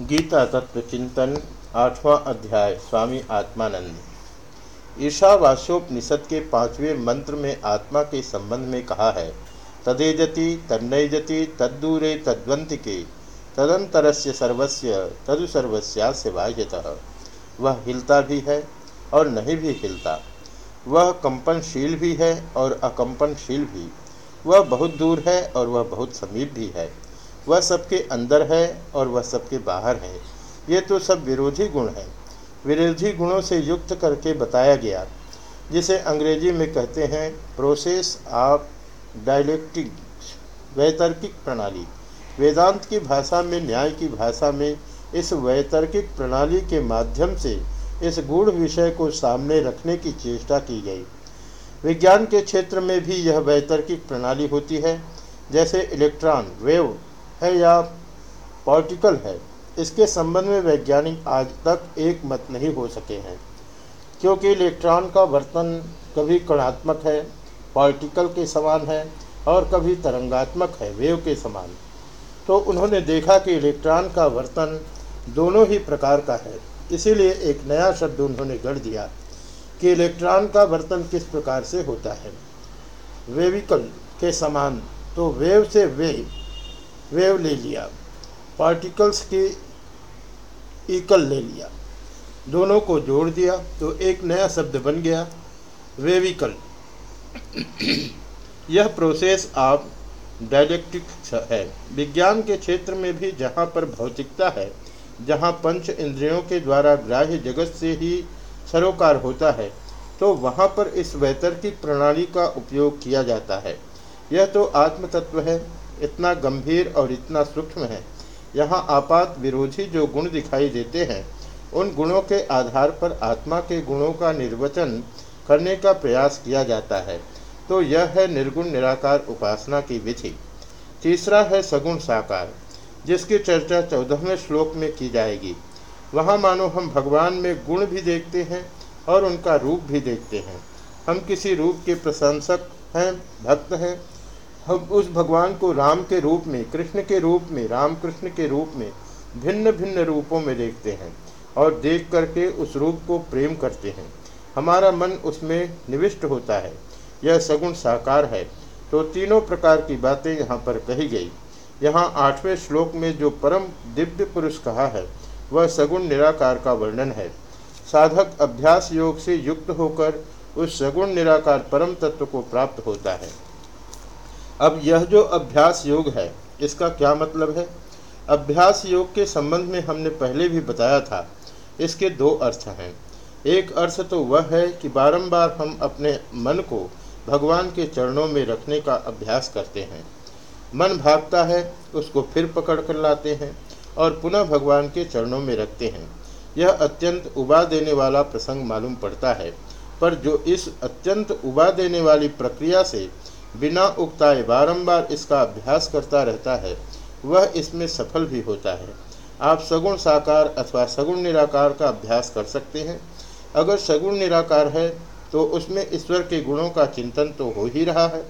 गीता तत्व चिंतन, आठवां अध्याय, स्वामी आत्मानंद। ईशावास्योपनिषद के पाँचवें मंत्र में आत्मा के संबंध में कहा है, तदेजति, तन्नयजति, तद्दूरे, तद्वंतिके, तदंतरस्य सर्वस्य तदु सर्वस्यास्य बाह्यतः वह हिलता भी है और नहीं भी हिलता। वह कंपनशील भी है और अकंपनशील भी। वह बहुत दूर है और वह बहुत समीप भी है। वह सबके अंदर है और वह सबके बाहर है। ये तो सब विरोधी गुण हैं। विरोधी गुणों से युक्त करके बताया गया, जिसे अंग्रेज़ी में कहते हैं प्रोसेस ऑफ़ डायलेक्टिक वैतर्किक प्रणाली। वेदांत की भाषा में, न्याय की भाषा में इस वैतर्किक प्रणाली के माध्यम से इस गूढ़ विषय को सामने रखने की चेष्टा की गई। विज्ञान के क्षेत्र में भी यह वैतर्किक प्रणाली होती है, जैसे इलेक्ट्रॉन वेव है या पार्टिकल है, इसके संबंध में वैज्ञानिक आज तक एक मत नहीं हो सके हैं। क्योंकि इलेक्ट्रॉन का वर्तन कभी कणात्मक है पार्टिकल के समान है और कभी तरंगात्मक है, वेव के समान। तो उन्होंने देखा कि इलेक्ट्रॉन का वर्तन दोनों ही प्रकार का है। इसीलिए एक नया शब्द उन्होंने गढ़ दिया कि इलेक्ट्रॉन का वर्तन किस प्रकार से होता है। वेविकल के समान तो वेव से वेव वेव ले लिया, पार्टिकल्स की इकल ले लिया, दोनों को जोड़ दिया तो एक नया शब्द बन गया, वेविकल। यह प्रोसेस आप डायलेक्टिक्स है। विज्ञान के क्षेत्र में भी जहाँ पर भौतिकता है, जहाँ पंच इंद्रियों के द्वारा ग्राह्य जगत से ही सरोकार होता है तो वहाँ पर इस वैतर्किक प्रणाली का उपयोग किया जाता है। यह तो आत्म तत्व है इतना गंभीर और इतना सूक्ष्म है। यहाँ आपात विरोधी जो गुण दिखाई देते हैं, उन गुणों के आधार पर आत्मा के गुणों का निर्वचन करने का प्रयास किया जाता है। तो यह है निर्गुण निराकार उपासना की विधि। तीसरा है सगुण साकार, जिसकी चर्चा चौदहवें श्लोक में की जाएगी। वहाँ मानो हम भगवान में गुण भी देखते हैं और उनका रूप भी देखते हैं। हम किसी रूप के प्रशंसक हैं, भक्त हैं उस भगवान को राम के रूप में, कृष्ण के रूप में राम कृष्ण के रूप में भिन्न भिन्न रूपों में देखते हैं और देख करके उस रूप को प्रेम करते हैं। हमारा मन उसमें निविष्ट होता है। यह सगुण साकार है। तो तीनों प्रकार की बातें यहाँ पर कही गई। यहाँ आठवें श्लोक में जो परम दिव्य पुरुष कहा है, वह सगुण निराकार का वर्णन है। साधक अभ्यास योग से युक्त होकर उस सगुण निराकार परम तत्व को प्राप्त होता है। अब यह जो अभ्यास योग है, इसका क्या मतलब है? अभ्यास योग के संबंध में हमने पहले भी बताया था, इसके दो अर्थ हैं। एक अर्थ तो वह है कि बारंबार हम अपने मन को भगवान के चरणों में रखने का अभ्यास करते हैं। मन भागता है, उसको फिर पकड़ कर लाते हैं और पुनः भगवान के चरणों में रखते हैं। यह अत्यंत उबा देने वाला प्रसंग मालूम पड़ता है, पर जो इस अत्यंत उबा देने वाली प्रक्रिया से बिना उगताए बारंबार इसका अभ्यास करता रहता है, वह इसमें सफल भी होता है। आप सगुण साकार अथवा सगुण निराकार का अभ्यास कर सकते हैं। अगर सगुण निराकार है तो उसमें ईश्वर के गुणों का चिंतन तो हो ही रहा है,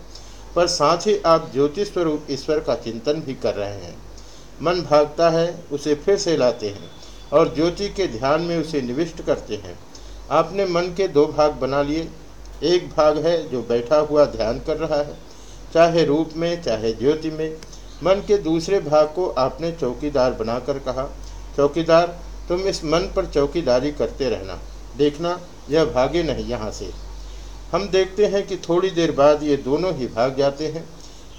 पर साथ ही आप ज्योतिष स्वरूप ईश्वर का चिंतन भी कर रहे हैं। मन भागता है, उसे फिर से लाते हैं, और ज्योति के ध्यान में उसे निविष्ट करते हैं। आपने मन के दो भाग बना लिए एक भाग है जो बैठा हुआ ध्यान कर रहा है, चाहे रूप में, चाहे ज्योति में। मन के दूसरे भाग को आपने चौकीदार बनाकर कहा, चौकीदार, तुम इस मन पर चौकीदारी करते रहना। देखना, यह भागे नहीं यहाँ से। हम देखते हैं कि थोड़ी देर बाद ये दोनों ही भाग जाते हैं।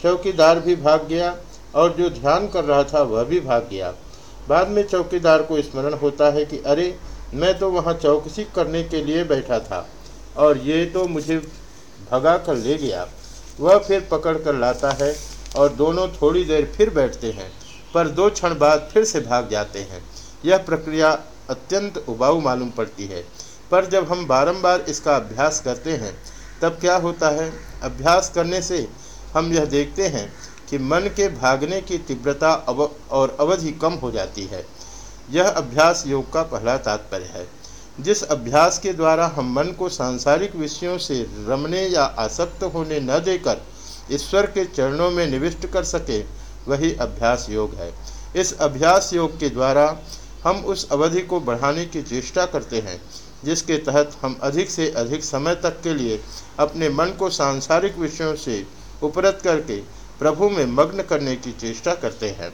चौकीदार भी भाग गया और जो ध्यान कर रहा था वह भी भाग गया। बाद में चौकीदार को स्मरण होता है कि, अरे, मैं तो वहाँ चौकसी करने के लिए बैठा था। और ये तो मुझे भगा कर ले गया। वह फिर पकड़ कर लाता है और दोनों थोड़ी देर फिर बैठते हैं, पर दो क्षण बाद फिर से भाग जाते हैं। यह प्रक्रिया अत्यंत उबाऊ मालूम पड़ती है, पर जब हम बारंबार इसका अभ्यास करते हैं, तब क्या होता है? अभ्यास करने से हम यह देखते हैं कि मन के भागने की तीव्रता और अवधि कम हो जाती है। यह अभ्यास योग का पहला तात्पर्य है। जिस अभ्यास के द्वारा हम मन को सांसारिक विषयों से रमने या आसक्त होने न देकर ईश्वर के चरणों में निविष्ट कर सके, वही अभ्यास योग है। इस अभ्यास योग के द्वारा हम उस अवधि को बढ़ाने की चेष्टा करते हैं, जिसके तहत हम अधिक से अधिक समय तक के लिए अपने मन को सांसारिक विषयों से उपरत करके प्रभु में मग्न करने की चेष्टा करते हैं।